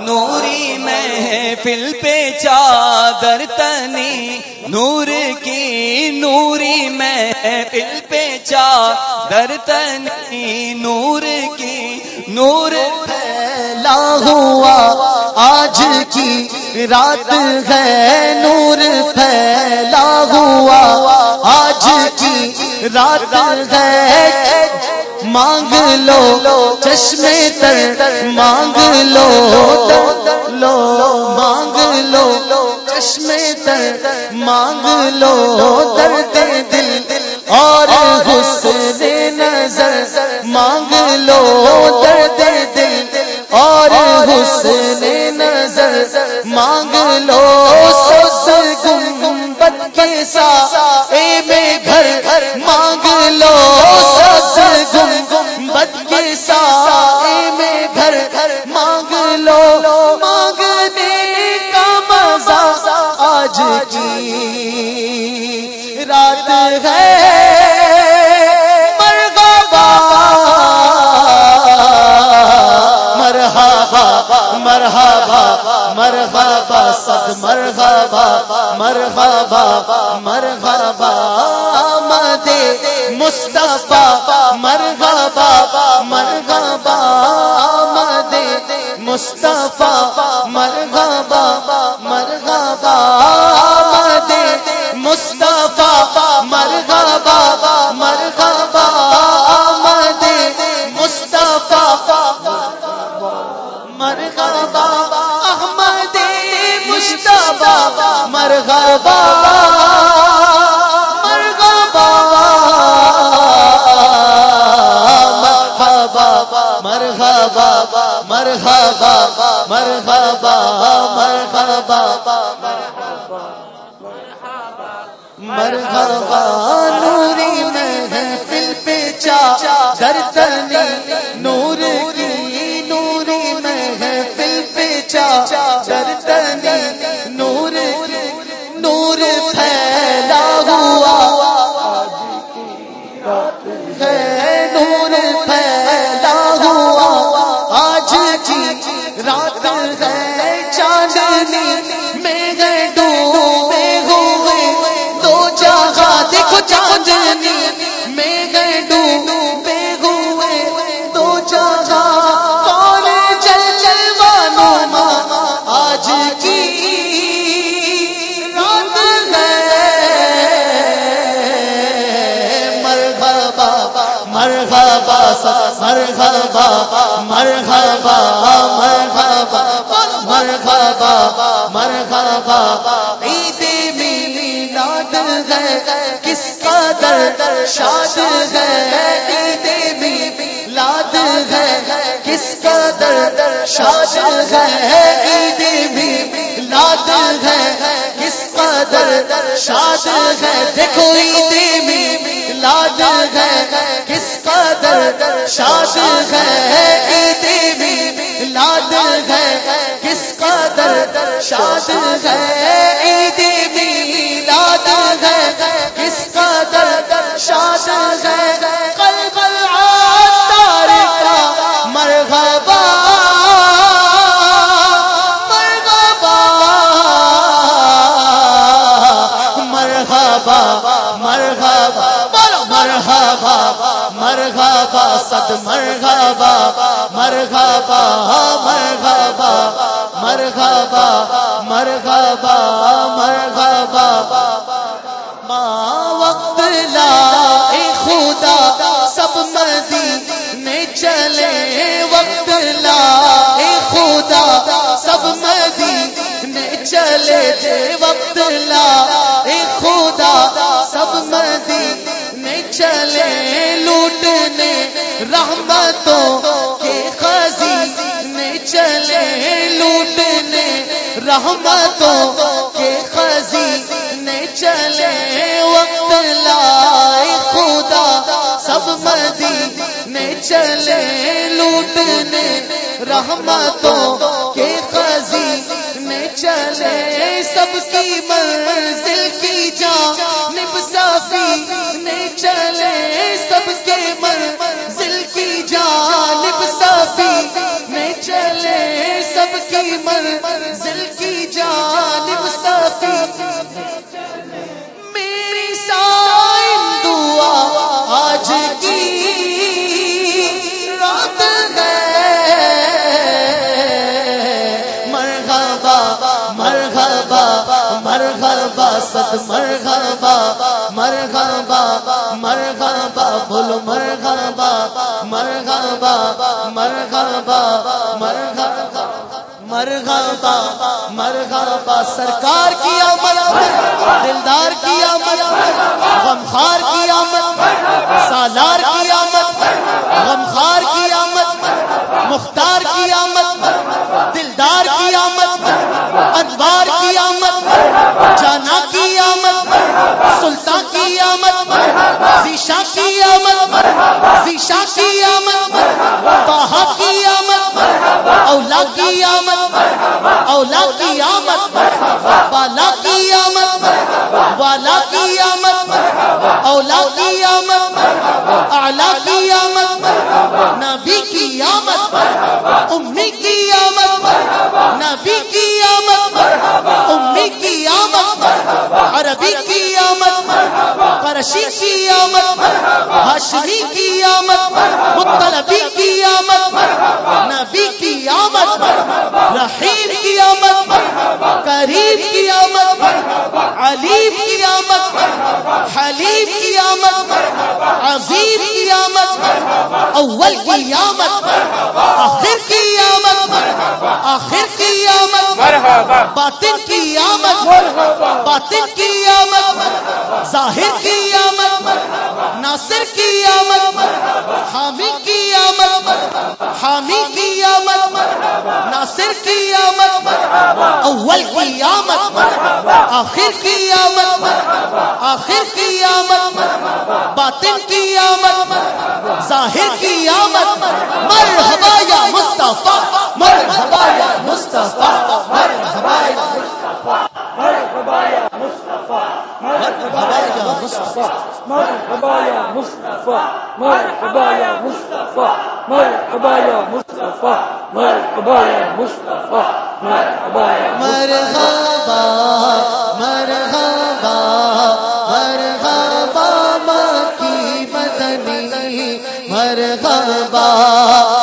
نوری محفل پہ چادر تنی، نور کی نوری محفل پہ چادر تنی، نور کی نور پھیلا ہوا۔ آج کی رات ہے، نور پھیلا ہوا۔ آج کی رات ہے مانگ لو چشمے تر، مانگ لو لو، مانگ لو چشمے تر، مانگ لو درد دل، اور حسن نظر، مانگ لو درد دل، اور حسن نظر، مانگ لو سس گنبد کے ساتھ اے میں گھر گھر مرحبا مرحبا مرحبا سد مرحبا مرحبا مرحبا مد مصطفیٰ مرحبا مرحبا مد مصطفیٰ مرحبا مرغبا مرغبا مرحبا مرحبا مرحبا مرحبا مرحبا مرحبا نوری محفل پہ چا درتنی نور نور پھیلا مرحبا مرحبا مرحبا مرحبا مرحبا، عید میلاد ہے، کس قدر شاد ہے؟ عید میلاد ہے، کس قدر شاد ہے؟ عید میلاد ہے، کس قدر شاد ہے؟ دیکھو عید میلاد ہے، کس قدر شاد ہے مرحبا سد مرحبا مرحبا مرحبا مرحبا مرحبا مرحبا ماں وقت لا خدا، سب مدینے چلے۔ وقت لا خدا، سب مدینے چلے۔ جے وقت لا رحمتوں کے خزینے چلے لوٹنے، رحمتوں کے خزینے چلے وقت لائے خدا، سب مدینے چلے لوٹنے، رحمتوں کے خزینے چلے، سب کی منزل کی منزل کی جانب سفی میری سائن دعا آج کی رات ہے۔ مرغبا مرغبا مرغبا ست مرغبا مرغبا مرغبا بولو مرغبا مرغبا مرغبا مرغبا سرکار کی آمد دلدار کی آمد غمخار کی آمد سالار کی آمد غمخار کی آمد مختار کی آمد دلدار کی آمد ادبار کی آمد جانا کی آمد سلطان کی آمد زیشا کی آمد زیشا کی آمد طاہا کی آمد اولا کی آمد اولا کی آمد بالا کی آمد والا کی آمد اولا کی آمد اعلی کی آمد نبی کی آمد امی کی آمد نبی کی آمد امی کی آمد عربی کی آمد قرشی کی آمد ہاشمی کی آمد مطلبی کی آمد نبی کی آمد رحیم کی آمد کریم کی آمد علیم کی آمد حلیم کی آمد عظیم کی آمد اول کی آمد آخر کی آمد آخر کی آمد باطن کی آمد باطن کی آمد ظاہر کی آمد ناصر کی آمد حامی کی آمد حامی کی آمد ناصر کی آمد. اول کی آمد. آخر کی آمد. آخر کی آمد. باطن کی آمد. ظاہر کی آمد. مرحبا یا مصطفیٰ. مرحبا یا مصطفیٰ. مرحبا یا مرحبا یا مصطفیٰ. مرحبا یا مصطفیٰ. مرحبا یا مصطفیٰ. مرحبا یا مصطفیٰ. مرحبا یا مصطفیٰ. مرحبا یا مصطفیٰ مرحبا یا مرحبا مرحبا مرحبا مکی مدنی مرحبا مرحبا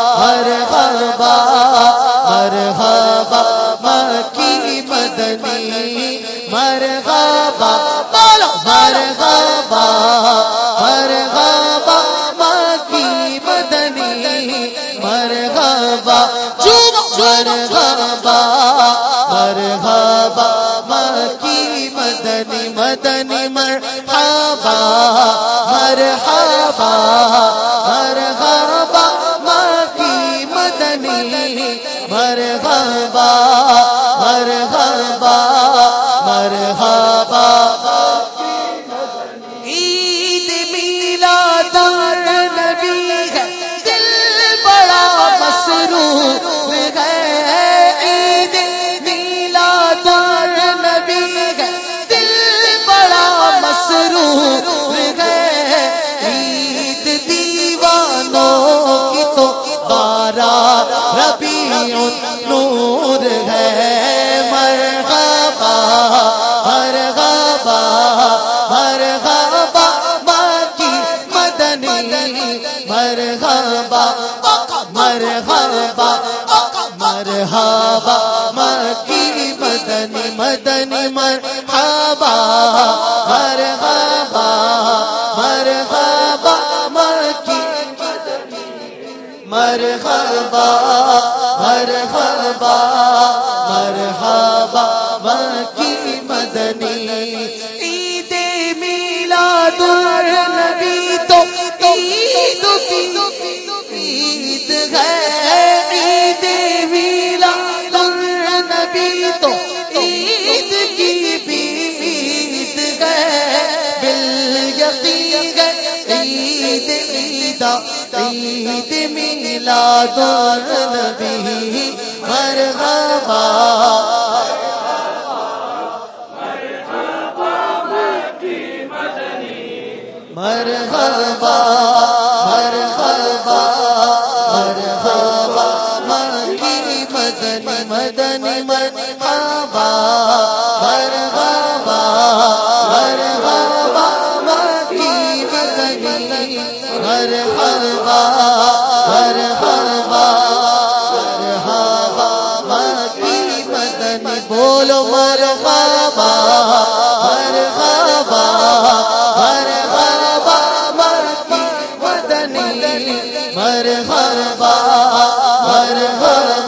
مدنی مرحبا مرحبا مرحبا مرحبا مرحبا مکی مدنی مدنی مرحبا مرحبا مرحبا مکی مدنی مرحبا۔ عیدا عید میلاد النبی مرحبا مرحبا مرحبا مرحبا مکی مدنی مدنی مرحبا مرحبا مرحبا